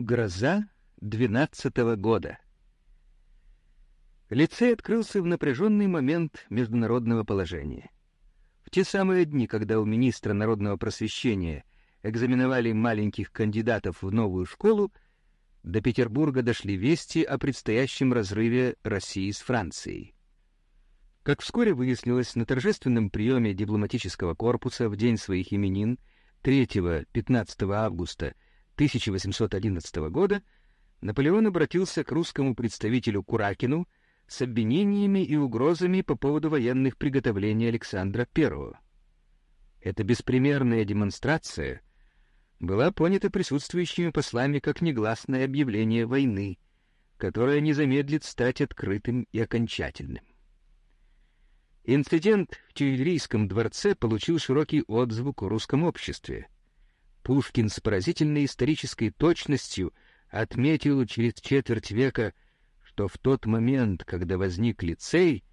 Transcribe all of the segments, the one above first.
Гроза двенадцатого года. Лицей открылся в напряженный момент международного положения. В те самые дни, когда у министра народного просвещения экзаменовали маленьких кандидатов в новую школу, до Петербурга дошли вести о предстоящем разрыве России с Францией. Как вскоре выяснилось, на торжественном приеме дипломатического корпуса в день своих именин 3-15 августа 1811 года Наполеон обратился к русскому представителю Куракину с обвинениями и угрозами по поводу военных приготовлений Александра I. Эта беспримерная демонстрация была понята присутствующими послами как негласное объявление войны, которое не замедлит стать открытым и окончательным. Инцидент в Тюильрийском дворце получил широкий отзвук в русском обществе — Пушкин с поразительной исторической точностью отметил через четверть века, что в тот момент, когда возник лицей,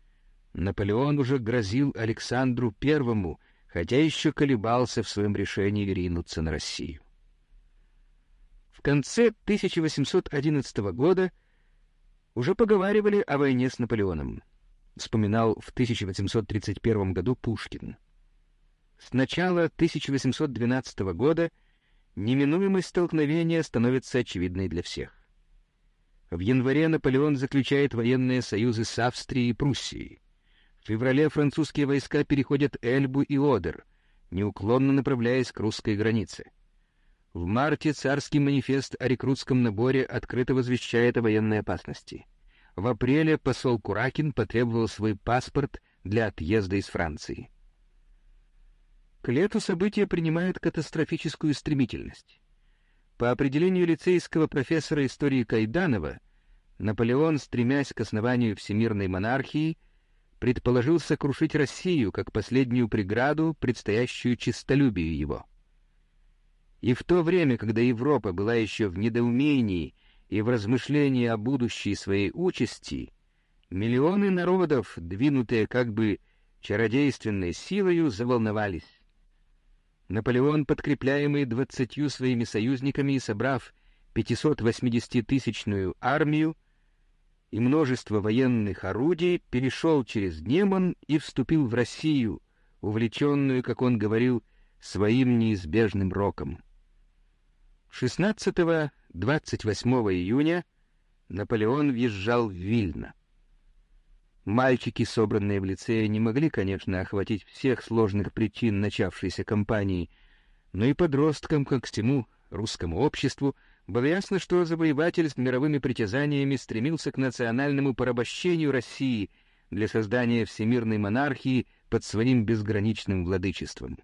Наполеон уже грозил Александру Первому, хотя еще колебался в своем решении ринуться на Россию. В конце 1811 года уже поговаривали о войне с Наполеоном, вспоминал в 1831 году Пушкин. С начала 1812 года неминуемость столкновения становится очевидной для всех. В январе Наполеон заключает военные союзы с Австрией и Пруссией. В феврале французские войска переходят Эльбу и Одер, неуклонно направляясь к русской границе. В марте царский манифест о рекрутском наборе открыто возвещает о военной опасности. В апреле посол Куракин потребовал свой паспорт для отъезда из Франции. К лету события принимают катастрофическую стремительность. По определению лицейского профессора истории Кайданова, Наполеон, стремясь к основанию всемирной монархии, предположил сокрушить Россию как последнюю преграду, предстоящую честолюбию его. И в то время, когда Европа была еще в недоумении и в размышлении о будущей своей участи, миллионы народов, двинутые как бы чародейственной силою, заволновались. Наполеон, подкрепляемый двадцатью своими союзниками и собрав 580-тысячную армию и множество военных орудий, перешел через Неман и вступил в Россию, увлеченную, как он говорил, своим неизбежным роком. 16-28 июня Наполеон въезжал в Вильно. Мальчики, собранные в лицее, не могли, конечно, охватить всех сложных причин начавшейся кампании, но и подросткам, как всему русскому обществу, было ясно, что завоеватель с мировыми притязаниями стремился к национальному порабощению России для создания всемирной монархии под своим безграничным владычеством.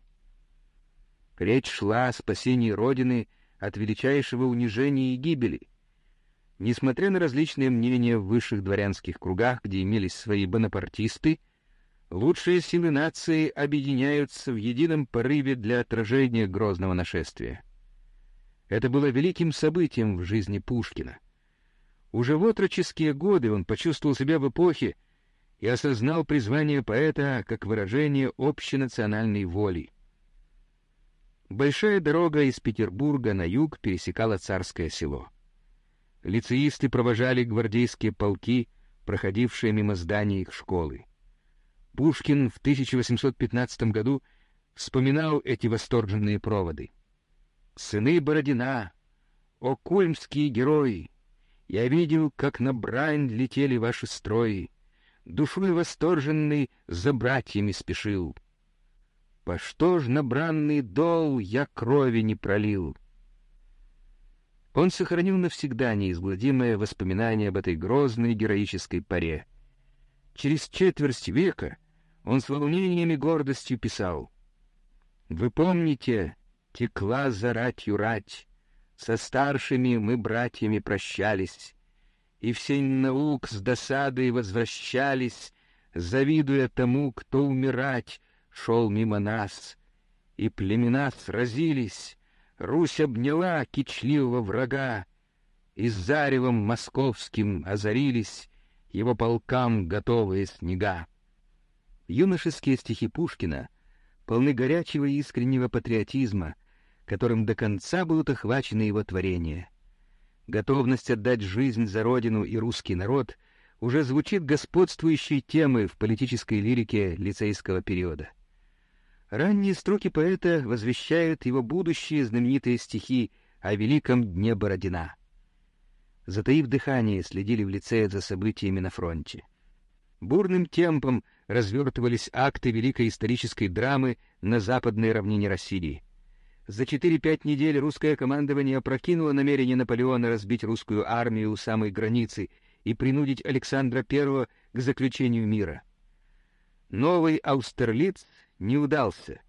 Речь шла о спасении Родины от величайшего унижения и гибели, Несмотря на различные мнения в высших дворянских кругах, где имелись свои бонапартисты, лучшие силы нации объединяются в едином порыве для отражения грозного нашествия. Это было великим событием в жизни Пушкина. Уже в отроческие годы он почувствовал себя в эпохе и осознал призвание поэта как выражение общенациональной воли. Большая дорога из Петербурга на юг пересекала Царское село лицеисты провожали гвардейские полки, проходившие мимо здания их школы. Пушкин в 1815 году вспоминал эти восторженные проводы. «Сыны Бородина, о кульмские герои! Я видел, как на брань летели ваши строи, душой восторженный за братьями спешил. По что ж на бранный дол я крови не пролил?» Он сохранил навсегда неизгладимое воспоминание об этой грозной героической паре. Через четверть века он с волнением и гордостью писал «Вы помните, текла за ратью рать, со старшими мы братьями прощались, и все наук с досадой возвращались, завидуя тому, кто умирать шел мимо нас, и племена сразились, Русь обняла кичливого врага, и заревом московским озарились его полкам готовые снега. Юношеские стихи Пушкина полны горячего и искреннего патриотизма, которым до конца будут охвачены его творения. готовность отдать жизнь за родину и русский народ уже звучит господствующей темой в политической лирике лицейского периода. Ранние строки поэта возвещают его будущие знаменитые стихи о великом дне Бородина. Затаив дыхание, следили в лице за событиями на фронте. Бурным темпом развертывались акты великой исторической драмы на западной равнине России. За 4-5 недель русское командование опрокинуло намерение Наполеона разбить русскую армию у самой границы и принудить Александра I к заключению мира. Новый Аустерлиц не удался.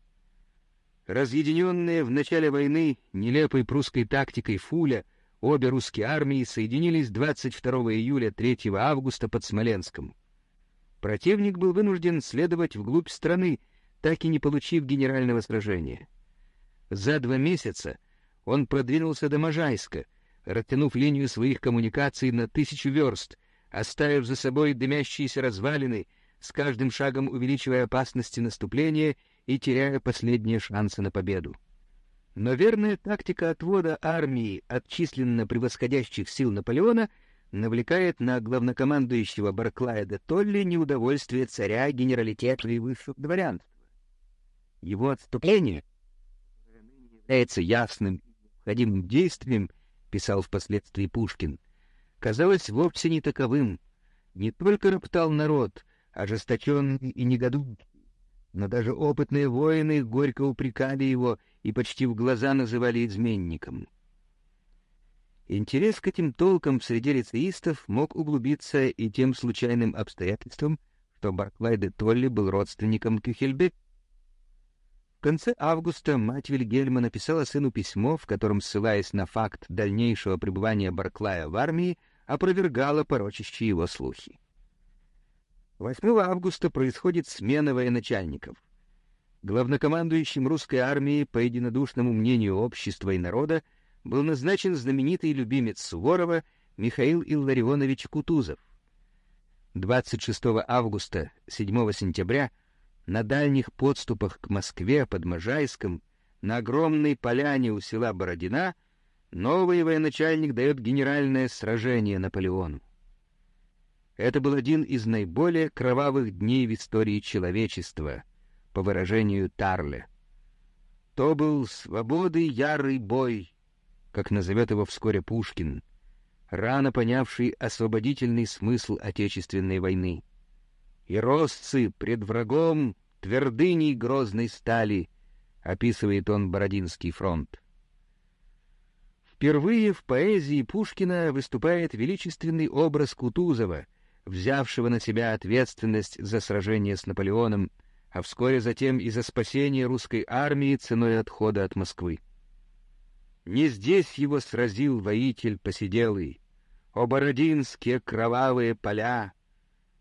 Разъединенные в начале войны нелепой прусской тактикой Фуля, обе русские армии соединились 22 июля 3 августа под Смоленском. Противник был вынужден следовать вглубь страны, так и не получив генерального сражения. За два месяца он продвинулся до Можайска, растянув линию своих коммуникаций на тысячу верст, оставив за собой дымящиеся развалины — с каждым шагом увеличивая опасности наступления и теряя последние шансы на победу. Но верная тактика отвода армии от численно превосходящих сил Наполеона навлекает на главнокомандующего Барклая де Толли неудовольствие царя, генералитета и высшего дворянства. Его отступление является ясным необходимым действием, писал впоследствии Пушкин, казалось вовсе не таковым. Не только роптал народ, ожесточенный и негодующий. Но даже опытные воины горько упрекали его и почти в глаза называли изменником. Интерес к этим толкам в среде лицеистов мог углубиться и тем случайным обстоятельством, что Барклай де Толли был родственником Кюхельбек. В конце августа мать Вильгельма написала сыну письмо, в котором, ссылаясь на факт дальнейшего пребывания Барклая в армии, опровергала порочащие его слухи. 8 августа происходит смена военачальников. Главнокомандующим русской армии, по единодушному мнению общества и народа, был назначен знаменитый любимец Суворова Михаил Илларионович Кутузов. 26 августа, 7 сентября на дальних подступах к Москве под Можайском, на огромной поляне у села Бородина, новый военачальник дает генеральное сражение Наполеону. Это был один из наиболее кровавых дней в истории человечества, по выражению Тарле. То был свободы ярый бой, как назовет его вскоре Пушкин, рано понявший освободительный смысл Отечественной войны. И росцы пред врагом твердыней грозной стали, описывает он Бородинский фронт. Впервые в поэзии Пушкина выступает величественный образ Кутузова — взявшего на себя ответственность за сражение с Наполеоном, а вскоре затем и за спасение русской армии ценой отхода от Москвы. Не здесь его сразил воитель посиделый, о бородинские кровавые поля,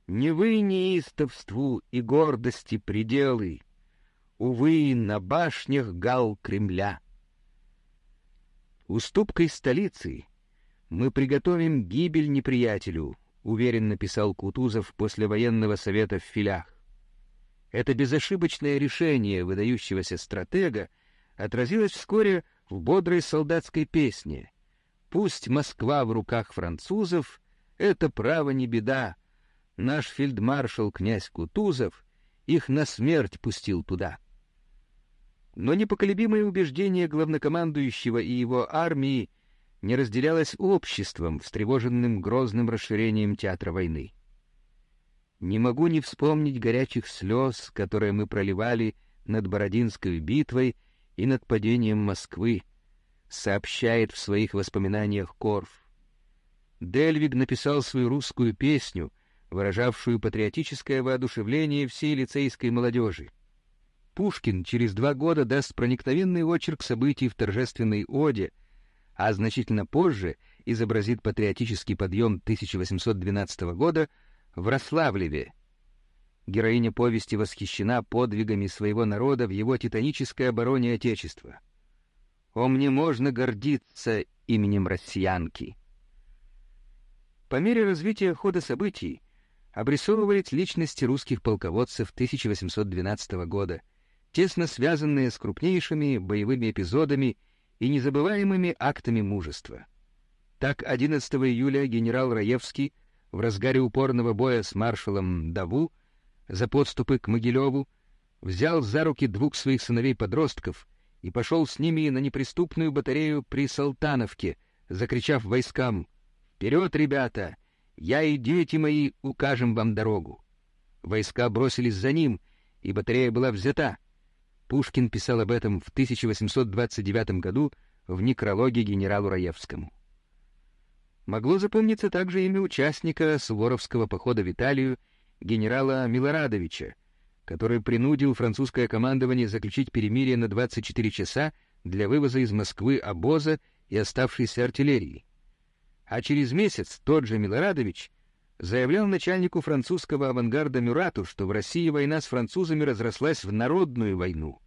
не вы неистовству и гордости пределы, увы, на башнях гал Кремля. Уступкой столицы мы приготовим гибель неприятелю, — уверенно писал Кутузов после военного совета в Филях. Это безошибочное решение выдающегося стратега отразилось вскоре в бодрой солдатской песне. «Пусть Москва в руках французов, это право не беда. Наш фельдмаршал князь Кутузов их на смерть пустил туда». Но непоколебимое убеждение главнокомандующего и его армии — не разделялось обществом, встревоженным грозным расширением театра войны. Не могу не вспомнить горячих слез, которые мы проливали над Бородинской битвой и над падением Москвы, сообщает в своих воспоминаниях Корф. Дельвиг написал свою русскую песню, выражавшую патриотическое воодушевление всей лицейской молодежи. Пушкин через два года даст проникновенный очерк событий в торжественной оде, а значительно позже изобразит патриотический подъем 1812 года в Рославлеве. Героиня повести восхищена подвигами своего народа в его титанической обороне Отечества. «О, мне можно гордиться именем россиянки!» По мере развития хода событий обрисовывает личности русских полководцев 1812 года, тесно связанные с крупнейшими боевыми эпизодами и незабываемыми актами мужества. Так 11 июля генерал Раевский в разгаре упорного боя с маршалом Даву за подступы к Могилеву взял за руки двух своих сыновей-подростков и пошел с ними на неприступную батарею при Салтановке, закричав войскам «Вперед, ребята! Я и дети мои укажем вам дорогу!» Войска бросились за ним, и батарея была взята. Пушкин писал об этом в 1829 году в некрологе генералу Раевскому. Могло запомниться также имя участника Суворовского похода в Италию, генерала Милорадовича, который принудил французское командование заключить перемирие на 24 часа для вывоза из Москвы обоза и оставшейся артиллерии. А через месяц тот же Милорадович заявлял начальнику французского авангарда Мюрату, что в России война с французами разрослась в народную войну.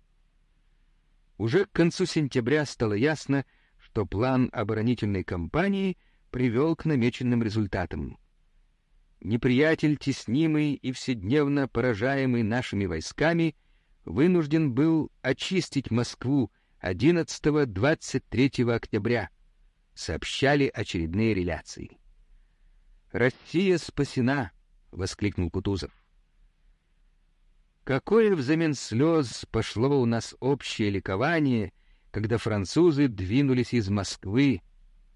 Уже к концу сентября стало ясно, что план оборонительной кампании привел к намеченным результатам неприятель, теснимый и вседневно поражаемый нашими войсками, вынужден был очистить Москву 11-23 октября, сообщали очередные реляции. «Россия спасена!» — воскликнул Кутузов. Какое взамен слез пошло у нас общее ликование, когда французы двинулись из Москвы,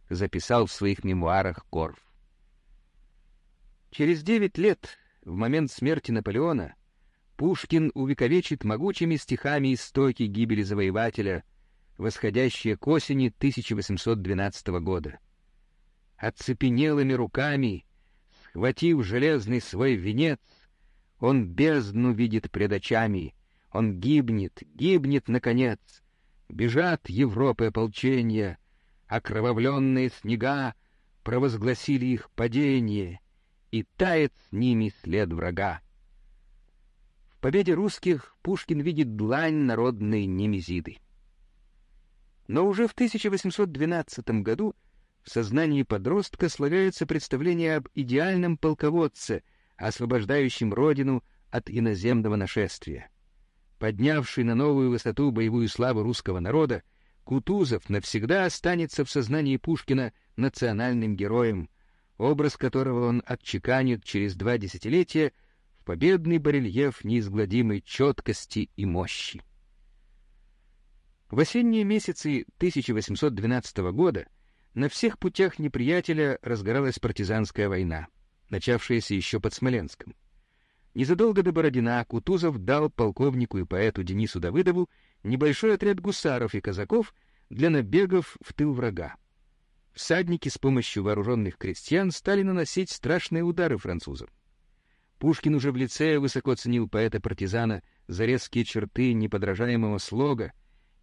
записал в своих мемуарах Корф. Через девять лет, в момент смерти Наполеона, Пушкин увековечит могучими стихами истоки гибели завоевателя, восходящие к осени 1812 года. Оцепенелыми руками, схватив железный свой венец, он бездну видит пред очами, он гибнет, гибнет, наконец. Бежат Европы ополчения, окровавленные снега провозгласили их падение — и тает с ними след врага. В победе русских Пушкин видит длань народной Немезиды. Но уже в 1812 году в сознании подростка слагается представление об идеальном полководце, освобождающем родину от иноземного нашествия. Поднявший на новую высоту боевую славу русского народа, Кутузов навсегда останется в сознании Пушкина национальным героем, образ которого он отчеканит через два десятилетия в победный барельеф неизгладимой четкости и мощи. В осенние месяцы 1812 года на всех путях неприятеля разгоралась партизанская война, начавшаяся еще под Смоленском. Незадолго до Бородина Кутузов дал полковнику и поэту Денису Давыдову небольшой отряд гусаров и казаков для набегов в тыл врага всадники с помощью вооруженных крестьян стали наносить страшные удары французам. Пушкин уже в лице высоко ценил поэта-партизана за резкие черты неподражаемого слога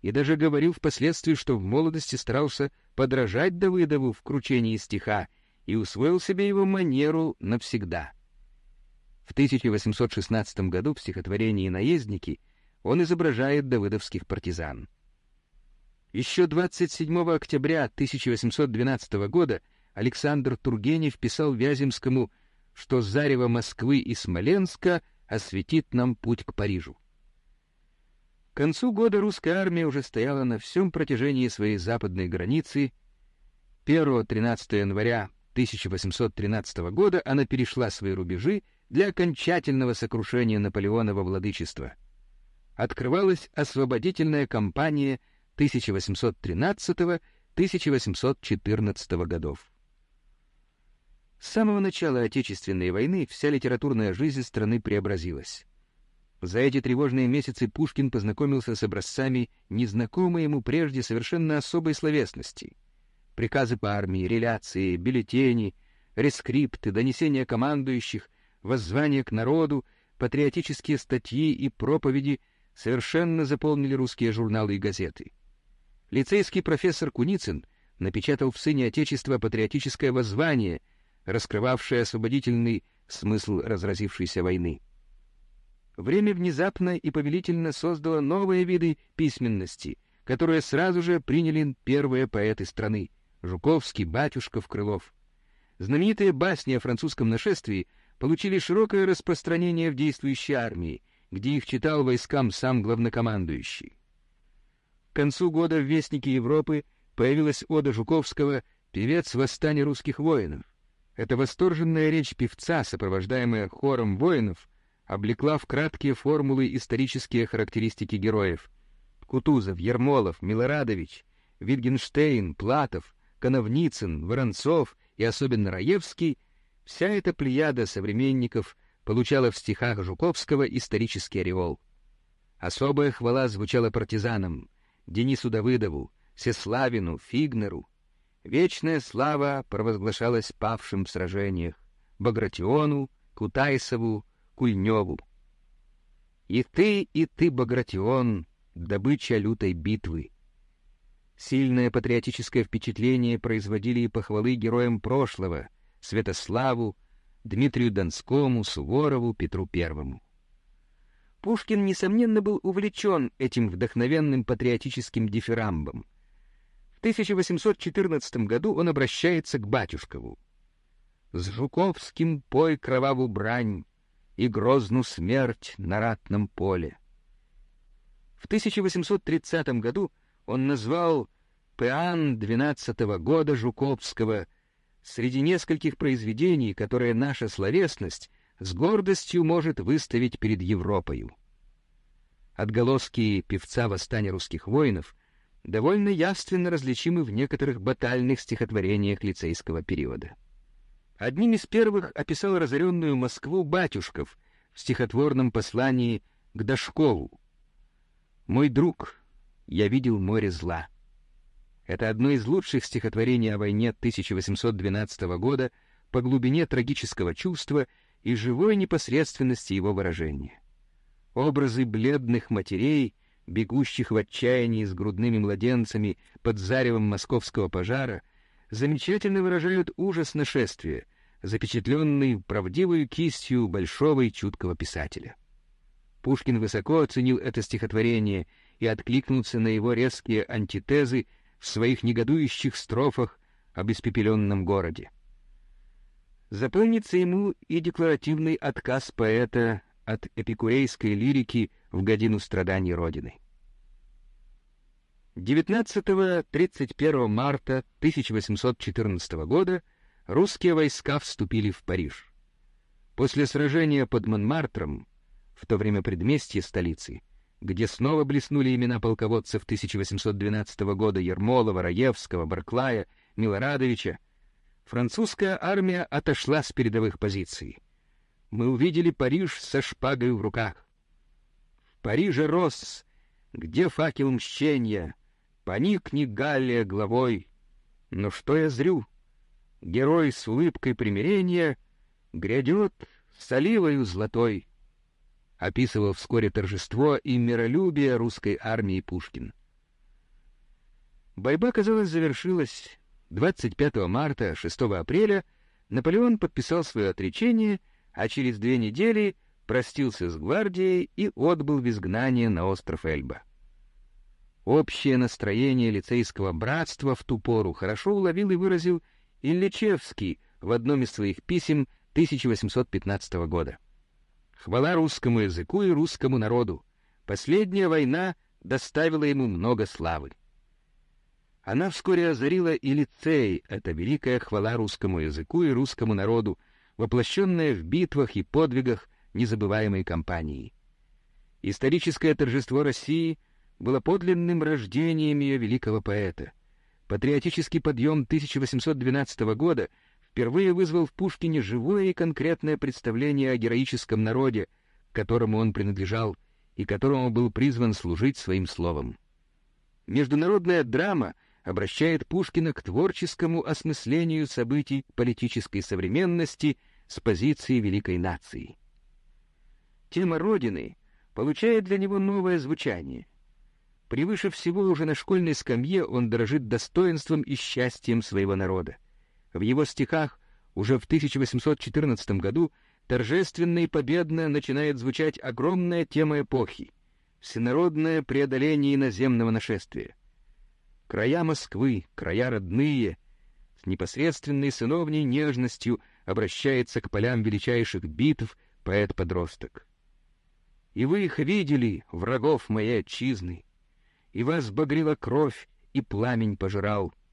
и даже говорил впоследствии, что в молодости старался подражать Давыдову в кручении стиха и усвоил себе его манеру навсегда. В 1816 году в стихотворении «Наездники» он изображает давыдовских партизан. Еще 27 октября 1812 года Александр Тургенев писал Вяземскому, что зарево Москвы и Смоленска осветит нам путь к Парижу. К концу года русская армия уже стояла на всем протяжении своей западной границы. 1-13 января 1813 года она перешла свои рубежи для окончательного сокрушения Наполеонова владычества. Открывалась освободительная кампания – 1813-1814 годов. С самого начала Отечественной войны вся литературная жизнь страны преобразилась. За эти тревожные месяцы Пушкин познакомился с образцами незнакомой ему прежде совершенно особой словесности. Приказы по армии, реляции, бюллетени, рескрипты, донесения командующих, воззвания к народу, патриотические статьи и проповеди совершенно заполнили русские журналы и газеты. Лицейский профессор Куницын напечатал в «Сыне Отечества» патриотическое воззвание, раскрывавшее освободительный смысл разразившейся войны. Время внезапно и повелительно создало новые виды письменности, которые сразу же приняли первые поэты страны — Жуковский, Батюшков, Крылов. Знаменитые басни о французском нашествии получили широкое распространение в действующей армии, где их читал войскам сам главнокомандующий. К концу года в Вестнике Европы появилась ода Жуковского певец восстания русских воинов. Эта восторженная речь певца, сопровождаемая хором воинов, облекла в краткие формулы исторические характеристики героев. Кутузов, Ермолов, Милорадович, Витгенштейн, Платов, Коновницын, Воронцов и особенно Раевский — вся эта плеяда современников получала в стихах Жуковского исторический ореол. Особая хвала звучала партизанам — Денису Давыдову, Сеславину, Фигнеру. Вечная слава провозглашалась павшим в сражениях — Багратиону, Кутайсову, Кульневу. И ты, и ты, Багратион, добыча лютой битвы. Сильное патриотическое впечатление производили и похвалы героям прошлого — Святославу, Дмитрию Донскому, Суворову, Петру Первому. Пушкин, несомненно, был увлечен этим вдохновенным патриотическим дифирамбом. В 1814 году он обращается к батюшкову. «С Жуковским пой кроваву брань и грозну смерть на ратном поле». В 1830 году он назвал «Пеан двенадцатого года Жуковского» среди нескольких произведений, которые наша словесность с гордостью может выставить перед Европою. Отголоски певца восстания русских воинов довольно явственно различимы в некоторых батальных стихотворениях лицейского периода. Одним из первых описал разоренную Москву Батюшков в стихотворном послании к Дашкову. «Мой друг, я видел море зла». Это одно из лучших стихотворений о войне 1812 года по глубине трагического чувства и живой непосредственности его выражения. Образы бледных матерей, бегущих в отчаянии с грудными младенцами под заревом московского пожара, замечательно выражают ужас нашествия, запечатленный правдивой кистью большого и чуткого писателя. Пушкин высоко оценил это стихотворение и откликнулся на его резкие антитезы в своих негодующих строфах об испепеленном городе. Запомнится ему и декларативный отказ поэта от эпикурейской лирики в годину страданий Родины. 19-31 марта 1814 года русские войска вступили в Париж. После сражения под Монмартром, в то время предместье столицы, где снова блеснули имена полководцев 1812 года Ермолова, Раевского, Барклая, Милорадовича, французская армия отошла с передовых позиций. Мы увидели Париж со шпагой в руках. В Париже рос, где факел мщения, поникни Галлия главой. Но что я зрю? Герой с улыбкой примирения грядет с оливою золотой описывал вскоре торжество и миролюбие русской армии Пушкин. Борьба, казалось, завершилась 25 марта, 6 апреля Наполеон подписал свое отречение, а через две недели простился с гвардией и отбыл в изгнание на остров Эльба. Общее настроение лицейского братства в ту пору хорошо уловил и выразил Ильичевский в одном из своих писем 1815 года. Хвала русскому языку и русскому народу. Последняя война доставила ему много славы. Она вскоре озарила и лицей, это великая хвала русскому языку и русскому народу, воплощенная в битвах и подвигах незабываемой кампании. Историческое торжество России было подлинным рождением ее великого поэта. Патриотический подъем 1812 года — впервые вызвал в Пушкине живое и конкретное представление о героическом народе, которому он принадлежал и которому был призван служить своим словом. Международная драма обращает Пушкина к творческому осмыслению событий политической современности с позиции великой нации. Тема Родины получает для него новое звучание. Превыше всего уже на школьной скамье он дорожит достоинством и счастьем своего народа. В его стихах уже в 1814 году торжественно и победно начинает звучать огромная тема эпохи — всенародное преодоление иноземного нашествия. Края Москвы, края родные, с непосредственной сыновней нежностью обращается к полям величайших битв поэт-подросток. И вы их видели, врагов моей отчизны, и вас багрила кровь, и пламень пожирал —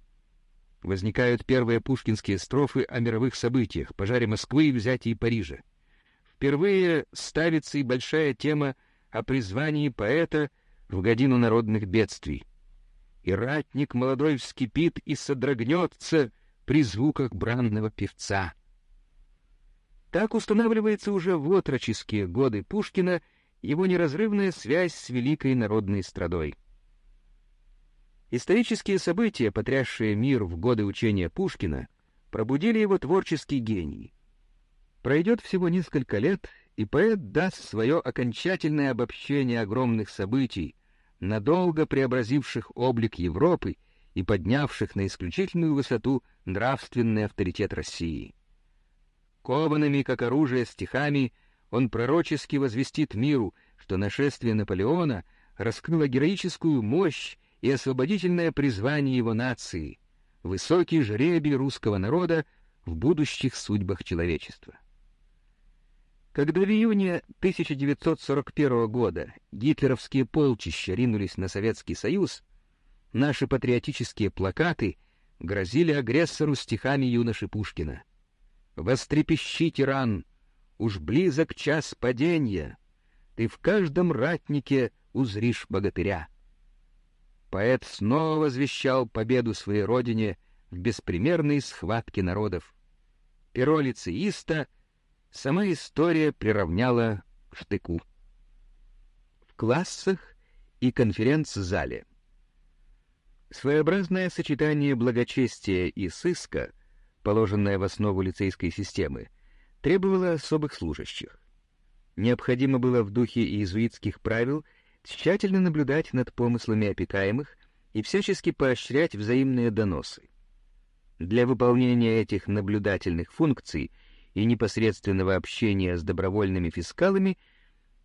возникают первые пушкинские строфы о мировых событиях, пожаре Москвы и взятии Парижа. Впервые ставится и большая тема о призвании поэта в годину народных бедствий. И ратник молодой вскипит и содрогнется при звуках бранного певца. Так устанавливается уже в отроческие годы Пушкина его неразрывная связь с великой народной страдой. Исторические события, потрясшие мир в годы учения Пушкина, пробудили его творческий гений. Пройдет всего несколько лет, и поэт даст свое окончательное обобщение огромных событий, надолго преобразивших облик Европы и поднявших на исключительную высоту нравственный авторитет России. Коваными, как оружие, стихами он пророчески возвестит миру, что нашествие Наполеона раскрыло героическую мощь и освободительное призвание его нации, высокий жребий русского народа в будущих судьбах человечества. Когда в июне 1941 года гитлеровские полчища ринулись на Советский Союз, наши патриотические плакаты грозили агрессору стихами юноши Пушкина. «Вострепещи, тиран! Уж близок час падения! Ты в каждом ратнике узришь богатыря!» Поэт снова возвещал победу своей родине в беспримерной схватке народов. Перо лицеиста сама история приравняла к штыку. В классах и конференц-зале Своеобразное сочетание благочестия и сыска, положенное в основу лицейской системы, требовало особых служащих. Необходимо было в духе иезуитских правил — тщательно наблюдать над помыслами опекаемых и всячески поощрять взаимные доносы. Для выполнения этих наблюдательных функций и непосредственного общения с добровольными фискалами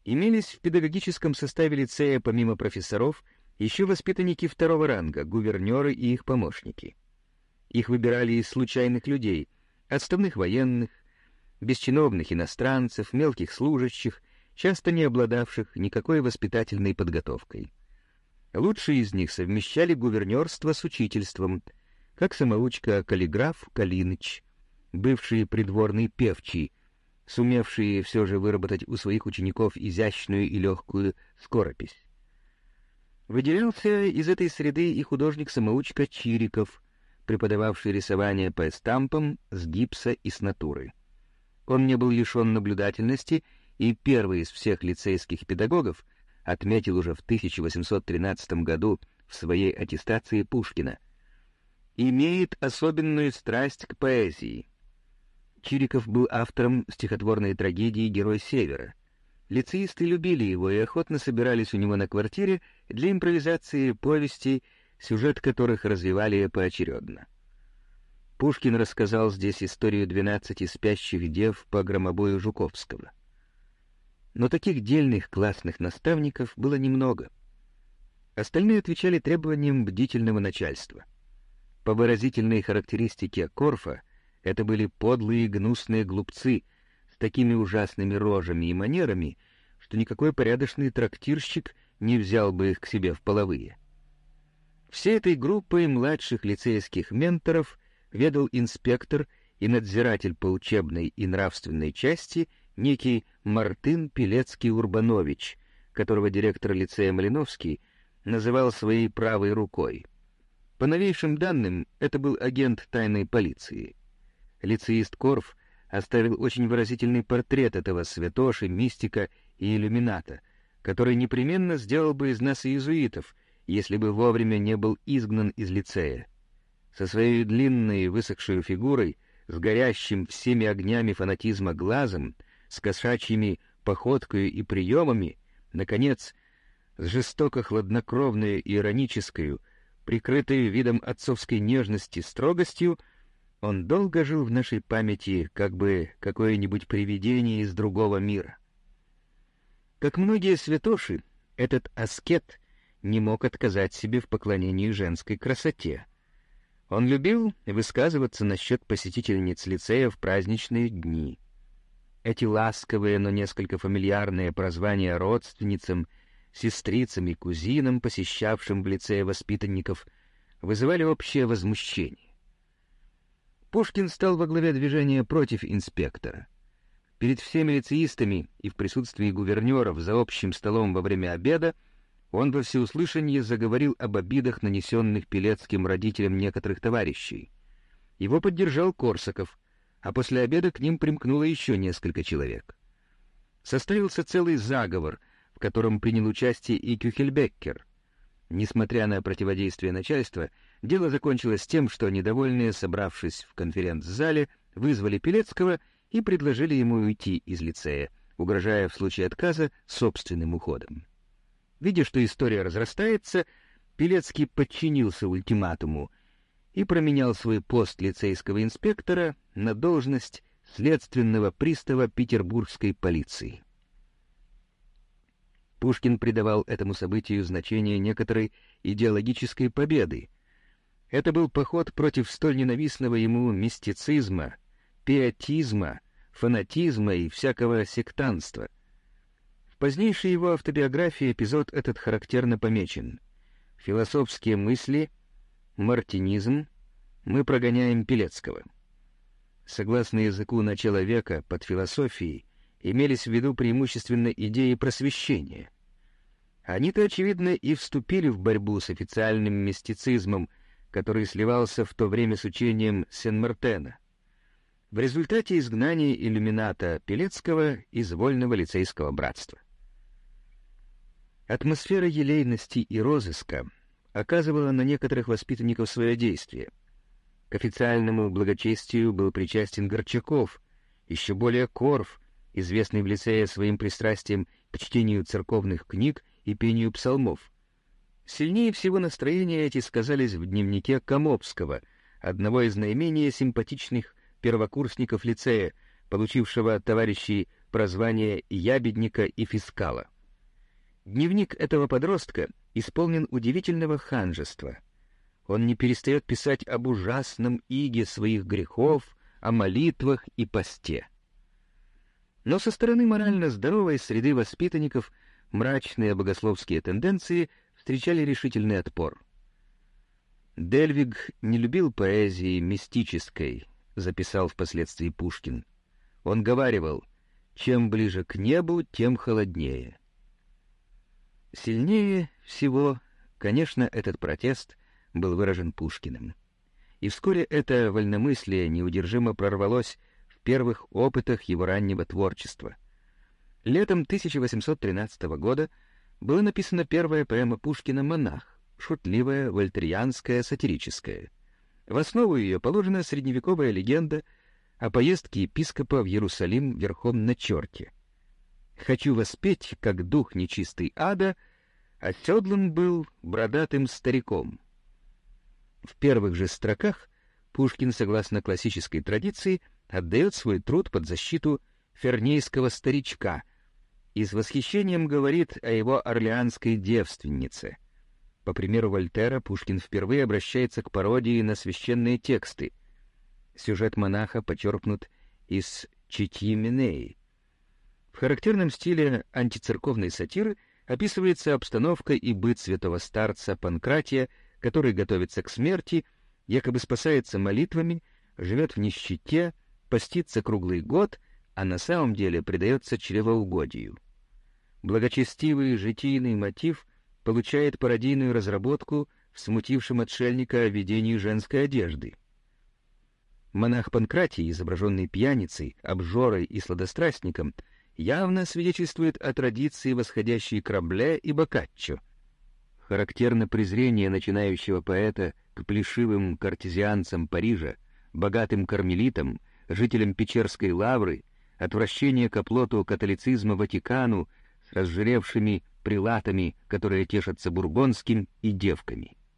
имелись в педагогическом составе лицея помимо профессоров еще воспитанники второго ранга, гувернеры и их помощники. Их выбирали из случайных людей, отставных военных, бесчиновных иностранцев, мелких служащих, часто не обладавших никакой воспитательной подготовкой. Лучшие из них совмещали гувернерство с учительством, как самоучка-каллиграф Калиныч, бывший придворный певчий, сумевшие все же выработать у своих учеников изящную и легкую скоропись. Выделялся из этой среды и художник-самоучка Чириков, преподававший рисование по эстампам с гипса и с натуры. Он не был лишен наблюдательности и первый из всех лицейских педагогов отметил уже в 1813 году в своей аттестации Пушкина, имеет особенную страсть к поэзии. Чириков был автором стихотворной трагедии «Герой Севера». Лицеисты любили его и охотно собирались у него на квартире для импровизации повестей, сюжет которых развивали поочередно. Пушкин рассказал здесь историю двенадцати спящих дев по громобою Жуковского. Но таких дельных классных наставников было немного. Остальные отвечали требованиям бдительного начальства. По выразительной характеристике Корфа, это были подлые гнусные глупцы с такими ужасными рожами и манерами, что никакой порядочный трактирщик не взял бы их к себе в половые. Всей этой группой младших лицейских менторов ведал инспектор и надзиратель по учебной и нравственной части некий Мартын Пелецкий-Урбанович, которого директор лицея Малиновский называл своей правой рукой. По новейшим данным, это был агент тайной полиции. Лицеист Корф оставил очень выразительный портрет этого святоши, мистика и иллюмината, который непременно сделал бы из нас иезуитов, если бы вовремя не был изгнан из лицея. Со своей длинной высохшей фигурой, с горящим всеми огнями фанатизма глазом, с кошачьими походкой и приемами, наконец, с жестоко-хладнокровной и иронической, прикрытой видом отцовской нежности строгостью, он долго жил в нашей памяти, как бы какое-нибудь привидение из другого мира. Как многие святоши, этот аскет не мог отказать себе в поклонении женской красоте. Он любил высказываться насчет посетительниц лицея в праздничные дни — эти ласковые, но несколько фамильярные прозвания родственницам, сестрицам и кузинам, посещавшим в лицее воспитанников, вызывали общее возмущение. Пушкин стал во главе движения против инспектора. Перед всеми лицеистами и в присутствии гувернеров за общим столом во время обеда он во всеуслышание заговорил об обидах, нанесенных Пелецким родителям некоторых товарищей. Его поддержал Корсаков, а после обеда к ним примкнуло еще несколько человек. Составился целый заговор, в котором принял участие и Кюхельбеккер. Несмотря на противодействие начальства, дело закончилось тем, что недовольные, собравшись в конференц-зале, вызвали Пелецкого и предложили ему уйти из лицея, угрожая в случае отказа собственным уходом. Видя, что история разрастается, Пелецкий подчинился ультиматуму и променял свой пост лицейского инспектора на должность следственного пристава петербургской полиции. Пушкин придавал этому событию значение некоторой идеологической победы. Это был поход против столь ненавистного ему мистицизма, пиетизма, фанатизма и всякого сектанства — в позднейшей его автобиографии эпизод этот характерно помечен. Философские мысли, мартинизм, мы прогоняем Пелецкого. Согласно языку начала века, под философией имелись в виду преимущественно идеи просвещения. Они-то, очевидно, и вступили в борьбу с официальным мистицизмом, который сливался в то время с учением Сен-Мартена. В результате изгнания иллюмината Пелецкого из вольного лицейского братства. Атмосфера елейности и розыска оказывала на некоторых воспитанников свое действие. К официальному благочестию был причастен Горчаков, еще более Корф, известный в лицее своим пристрастием к чтению церковных книг и пению псалмов. Сильнее всего настроения эти сказались в дневнике Комопского, одного из наименее симпатичных первокурсников лицея, получившего от товарищей прозвание ябедника и фискала. Дневник этого подростка исполнен удивительного ханжества. Он не перестает писать об ужасном иге своих грехов, о молитвах и посте. Но со стороны морально здоровой среды воспитанников мрачные богословские тенденции встречали решительный отпор. Дельвиг не любил поэзии мистической, записал впоследствии Пушкин. Он говаривал, чем ближе к небу, тем холоднее. Сильнее всего, конечно, этот протест был выражен Пушкиным. И вскоре это вольномыслие неудержимо прорвалось в первых опытах его раннего творчества. Летом 1813 года была написана первая поэма Пушкина «Монах», шутливая, вольтерианская, сатирическая. В основу ее положена средневековая легенда о поездке епископа в Иерусалим верхом на черте. Хочу воспеть, как дух нечистый ада, оседлан был бородатым стариком. В первых же строках Пушкин, согласно классической традиции, отдает свой труд под защиту фернейского старичка и с восхищением говорит о его орлеанской девственнице. По примеру Вольтера, Пушкин впервые обращается к пародии на священные тексты. Сюжет монаха почерпнут из Читьи Минеи, в характерном стиле антицерковной сатиры описывается обстановка и быт святого старца Панкратия, который готовится к смерти, якобы спасается молитвами, живет в нищете, постится круглый год, а на самом деле предается чревоугодию. Благочестивый житийный мотив получает пародийную разработку в смутившем отшельника видении женской одежды. Монах Панкратий, изображенный пьяницей, обжорой и сладострастником — явно свидетельствует о традиции, восходящей к Рабле и Боккаччо. Характерно презрение начинающего поэта к плешивым картезианцам Парижа, богатым кармелитам, жителям Печерской лавры, отвращение к оплоту католицизма Ватикану с разжиревшими прилатами, которые тешатся бургонским и девками.